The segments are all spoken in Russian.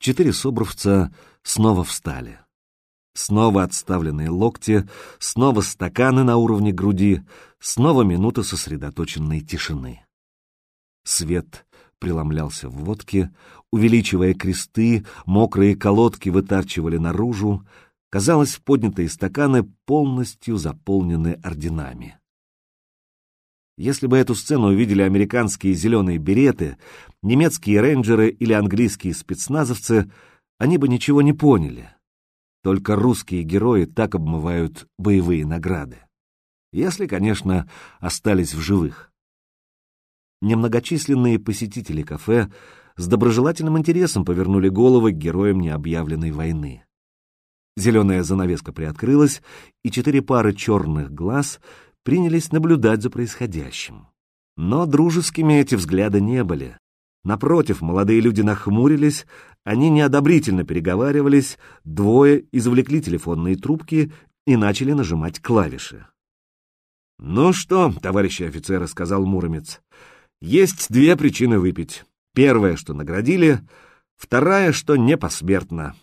Четыре собровца снова встали. Снова отставленные локти, снова стаканы на уровне груди, снова минута сосредоточенной тишины. Свет преломлялся в водке, увеличивая кресты, мокрые колодки вытарчивали наружу, казалось, поднятые стаканы полностью заполнены орденами. Если бы эту сцену увидели американские зеленые береты, немецкие рейнджеры или английские спецназовцы, они бы ничего не поняли. Только русские герои так обмывают боевые награды. Если, конечно, остались в живых. Немногочисленные посетители кафе с доброжелательным интересом повернули головы к героям необъявленной войны. Зеленая занавеска приоткрылась, и четыре пары черных глаз принялись наблюдать за происходящим. Но дружескими эти взгляды не были. Напротив, молодые люди нахмурились, они неодобрительно переговаривались, двое извлекли телефонные трубки и начали нажимать клавиши. «Ну что, товарищи офицеры», — сказал Муромец, — «есть две причины выпить. Первая, что наградили, вторая, что не посмертно.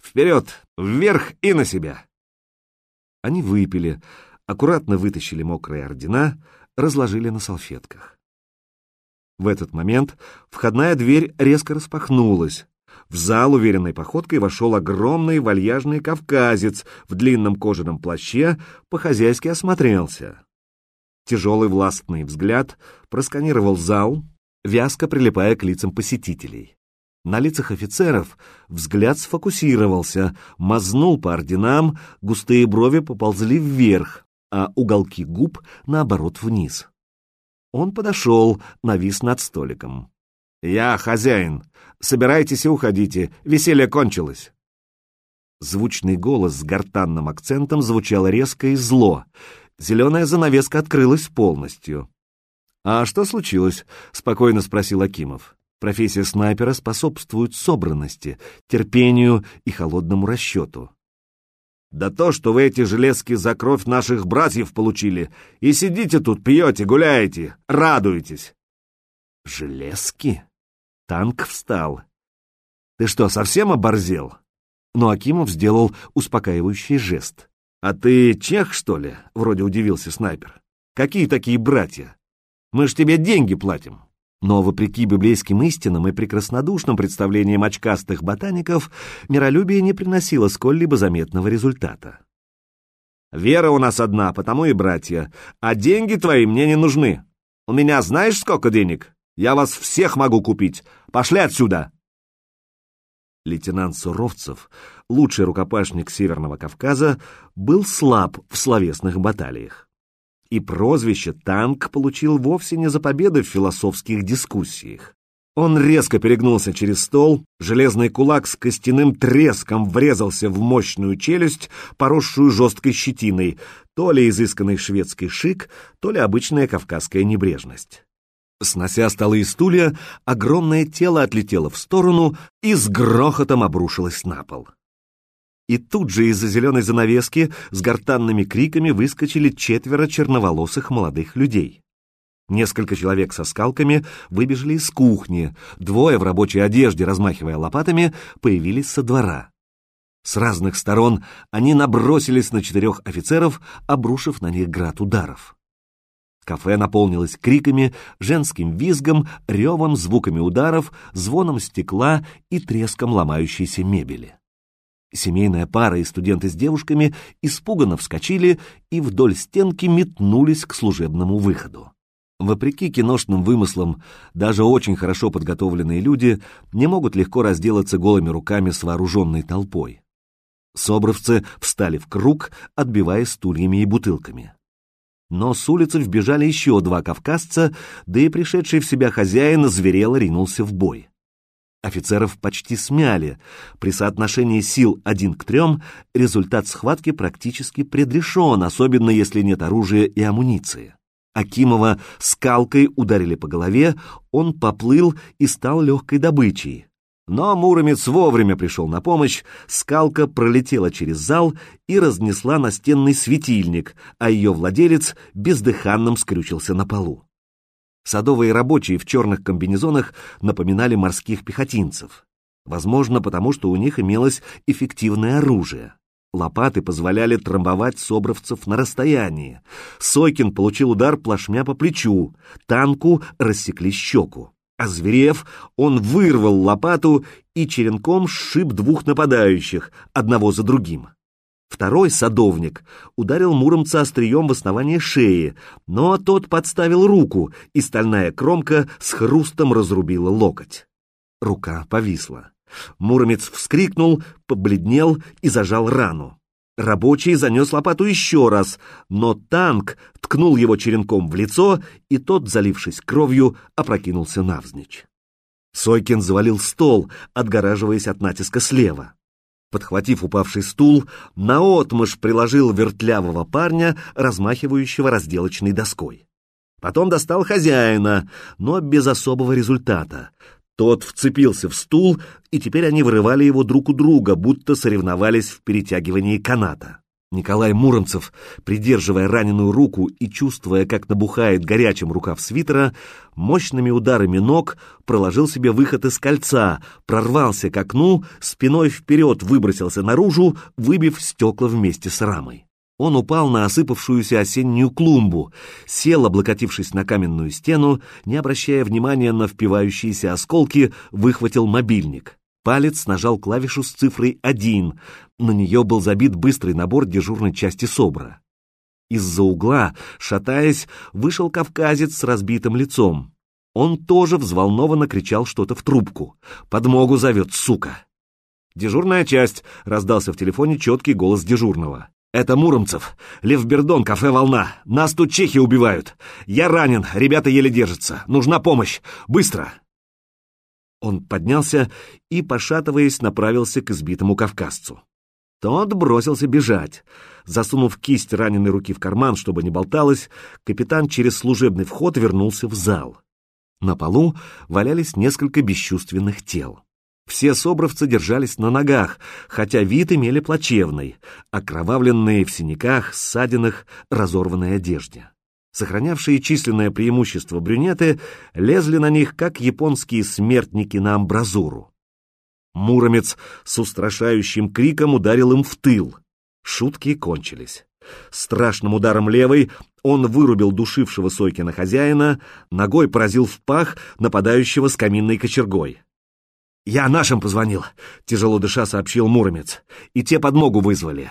Вперед, вверх и на себя!» Они выпили, аккуратно вытащили мокрые ордена, разложили на салфетках. В этот момент входная дверь резко распахнулась. В зал уверенной походкой вошел огромный вальяжный кавказец в длинном кожаном плаще, по-хозяйски осмотрелся. Тяжелый властный взгляд просканировал зал, вязко прилипая к лицам посетителей. На лицах офицеров взгляд сфокусировался, мазнул по орденам, густые брови поползли вверх, а уголки губ, наоборот, вниз. Он подошел, навис над столиком. «Я хозяин. Собирайтесь и уходите. Веселье кончилось». Звучный голос с гортанным акцентом звучал резко и зло. Зеленая занавеска открылась полностью. «А что случилось?» — спокойно спросил Акимов. Профессия снайпера способствует собранности, терпению и холодному расчету. Да то, что вы эти железки за кровь наших братьев получили, и сидите тут, пьете, гуляете, радуетесь. Железки? Танк встал. Ты что, совсем оборзел? Но Акимов сделал успокаивающий жест. А ты чех, что ли? Вроде удивился снайпер. Какие такие братья? Мы ж тебе деньги платим. Но, вопреки библейским истинам и прекраснодушным представлениям очкастых ботаников, миролюбие не приносило сколь-либо заметного результата. «Вера у нас одна, потому и братья, а деньги твои мне не нужны. У меня знаешь, сколько денег? Я вас всех могу купить. Пошли отсюда!» Лейтенант Суровцев, лучший рукопашник Северного Кавказа, был слаб в словесных баталиях и прозвище «танк» получил вовсе не за победы в философских дискуссиях. Он резко перегнулся через стол, железный кулак с костяным треском врезался в мощную челюсть, поросшую жесткой щетиной, то ли изысканный шведский шик, то ли обычная кавказская небрежность. Снося столы и стулья, огромное тело отлетело в сторону и с грохотом обрушилось на пол и тут же из-за зеленой занавески с гортанными криками выскочили четверо черноволосых молодых людей. Несколько человек со скалками выбежали из кухни, двое в рабочей одежде, размахивая лопатами, появились со двора. С разных сторон они набросились на четырех офицеров, обрушив на них град ударов. Кафе наполнилось криками, женским визгом, ревом, звуками ударов, звоном стекла и треском ломающейся мебели. Семейная пара и студенты с девушками испуганно вскочили и вдоль стенки метнулись к служебному выходу. Вопреки киношным вымыслам, даже очень хорошо подготовленные люди не могут легко разделаться голыми руками с вооруженной толпой. Собровцы встали в круг, отбивая стульями и бутылками. Но с улицы вбежали еще два кавказца, да и пришедший в себя хозяин зверело ринулся в бой. Офицеров почти смяли. При соотношении сил один к трем результат схватки практически предрешен, особенно если нет оружия и амуниции. Акимова скалкой ударили по голове, он поплыл и стал легкой добычей. Но Муромец вовремя пришел на помощь, скалка пролетела через зал и разнесла настенный светильник, а ее владелец бездыханным скрючился на полу. Садовые рабочие в черных комбинезонах напоминали морских пехотинцев. Возможно, потому что у них имелось эффективное оружие. Лопаты позволяли трамбовать собровцев на расстоянии. Сойкин получил удар плашмя по плечу, танку рассекли щеку. Озверев, он вырвал лопату и черенком сшиб двух нападающих, одного за другим. Второй садовник ударил Муромца острием в основание шеи, но тот подставил руку, и стальная кромка с хрустом разрубила локоть. Рука повисла. Муромец вскрикнул, побледнел и зажал рану. Рабочий занес лопату еще раз, но танк ткнул его черенком в лицо, и тот, залившись кровью, опрокинулся навзничь. Сойкин завалил стол, отгораживаясь от натиска слева. Подхватив упавший стул, наотмашь приложил вертлявого парня, размахивающего разделочной доской. Потом достал хозяина, но без особого результата. Тот вцепился в стул, и теперь они вырывали его друг у друга, будто соревновались в перетягивании каната. Николай Муромцев, придерживая раненую руку и чувствуя, как набухает горячим рукав свитера, мощными ударами ног проложил себе выход из кольца, прорвался к окну, спиной вперед выбросился наружу, выбив стекла вместе с рамой. Он упал на осыпавшуюся осеннюю клумбу, сел, облокотившись на каменную стену, не обращая внимания на впивающиеся осколки, выхватил мобильник. Палец нажал клавишу с цифрой 1. На нее был забит быстрый набор дежурной части СОБРа. Из-за угла, шатаясь, вышел кавказец с разбитым лицом. Он тоже взволнованно кричал что-то в трубку. «Подмогу зовет, сука!» «Дежурная часть!» — раздался в телефоне четкий голос дежурного. «Это Муромцев. Левбердон, кафе «Волна». Нас тут чехи убивают. Я ранен, ребята еле держатся. Нужна помощь. Быстро!» Он поднялся и, пошатываясь, направился к избитому кавказцу. Тот бросился бежать. Засунув кисть раненой руки в карман, чтобы не болталось, капитан через служебный вход вернулся в зал. На полу валялись несколько бесчувственных тел. Все собровцы держались на ногах, хотя вид имели плачевный, окровавленные в синяках, ссадинах, разорванной одежде. Сохранявшие численное преимущество брюнеты лезли на них, как японские смертники на амбразуру. Муромец с устрашающим криком ударил им в тыл. Шутки кончились. Страшным ударом левой он вырубил душившего Сойкина хозяина, ногой поразил в пах нападающего с каминной кочергой. «Я нашим позвонил», — тяжело дыша сообщил Муромец, — «и те подмогу вызвали».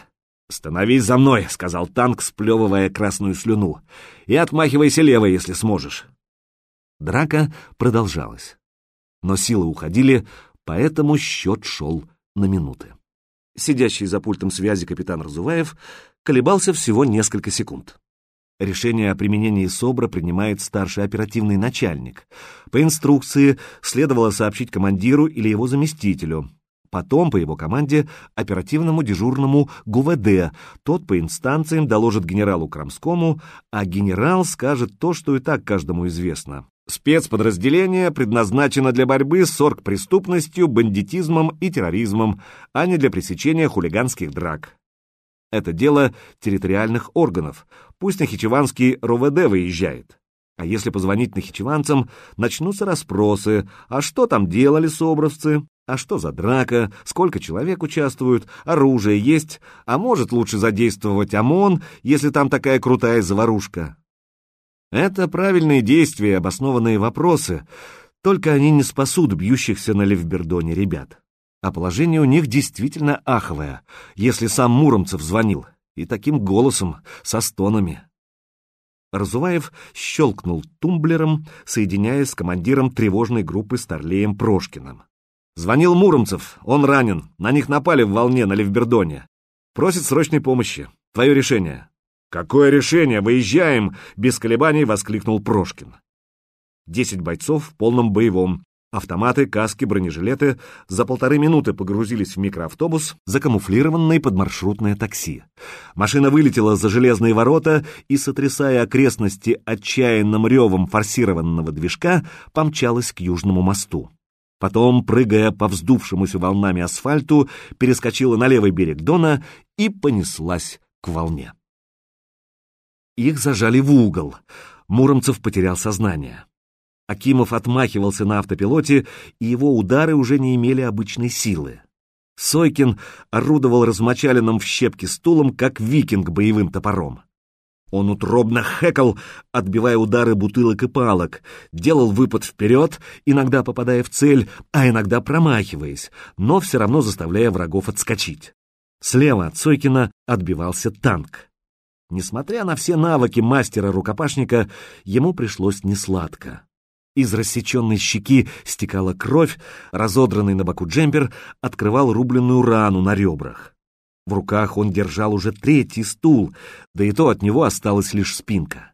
«Становись за мной», — сказал танк, сплевывая красную слюну, — «и отмахивайся левой, если сможешь». Драка продолжалась. Но силы уходили, поэтому счет шел на минуты. Сидящий за пультом связи капитан Разуваев колебался всего несколько секунд. Решение о применении СОБРа принимает старший оперативный начальник. По инструкции следовало сообщить командиру или его заместителю. Потом, по его команде, оперативному дежурному ГУВД. Тот по инстанциям доложит генералу Крамскому, а генерал скажет то, что и так каждому известно. Спецподразделение предназначено для борьбы с оргпреступностью, бандитизмом и терроризмом, а не для пресечения хулиганских драк. Это дело территориальных органов. Пусть Нахичеванский РОВД выезжает. А если позвонить нахичеванцам, начнутся расспросы. А что там делали собровцы? А что за драка? Сколько человек участвуют? Оружие есть? А может лучше задействовать ОМОН, если там такая крутая заварушка? Это правильные действия, обоснованные вопросы, только они не спасут бьющихся на Левбердоне ребят. А положение у них действительно аховое, если сам Муромцев звонил, и таким голосом, со стонами. Разуваев щелкнул тумблером, соединяясь с командиром тревожной группы Старлеем Прошкиным. «Звонил Муромцев, он ранен, на них напали в волне на Левбердоне. Просит срочной помощи. Твое решение». «Какое решение? Выезжаем!» — без колебаний воскликнул Прошкин. Десять бойцов в полном боевом, Автоматы, каски, бронежилеты за полторы минуты погрузились в микроавтобус, закамуфлированный под маршрутное такси. Машина вылетела за железные ворота и, сотрясая окрестности отчаянным ревом форсированного движка, помчалась к Южному мосту. Потом, прыгая по вздувшемуся волнами асфальту, перескочила на левый берег Дона и понеслась к волне. Их зажали в угол. Муромцев потерял сознание. Акимов отмахивался на автопилоте, и его удары уже не имели обычной силы. Сойкин орудовал размочаленным в щепки стулом, как викинг боевым топором. Он утробно хэкал, отбивая удары бутылок и палок, делал выпад вперед, иногда попадая в цель, а иногда промахиваясь, но все равно заставляя врагов отскочить. Слева от Сойкина отбивался танк. Несмотря на все навыки мастера-рукопашника, ему пришлось несладко. Из рассеченной щеки стекала кровь, разодранный на боку джемпер открывал рубленную рану на ребрах. В руках он держал уже третий стул, да и то от него осталась лишь спинка.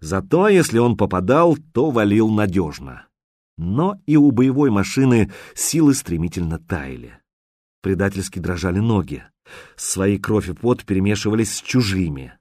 Зато, если он попадал, то валил надежно. Но и у боевой машины силы стремительно таяли. Предательски дрожали ноги. Свои кровь и пот перемешивались с чужими.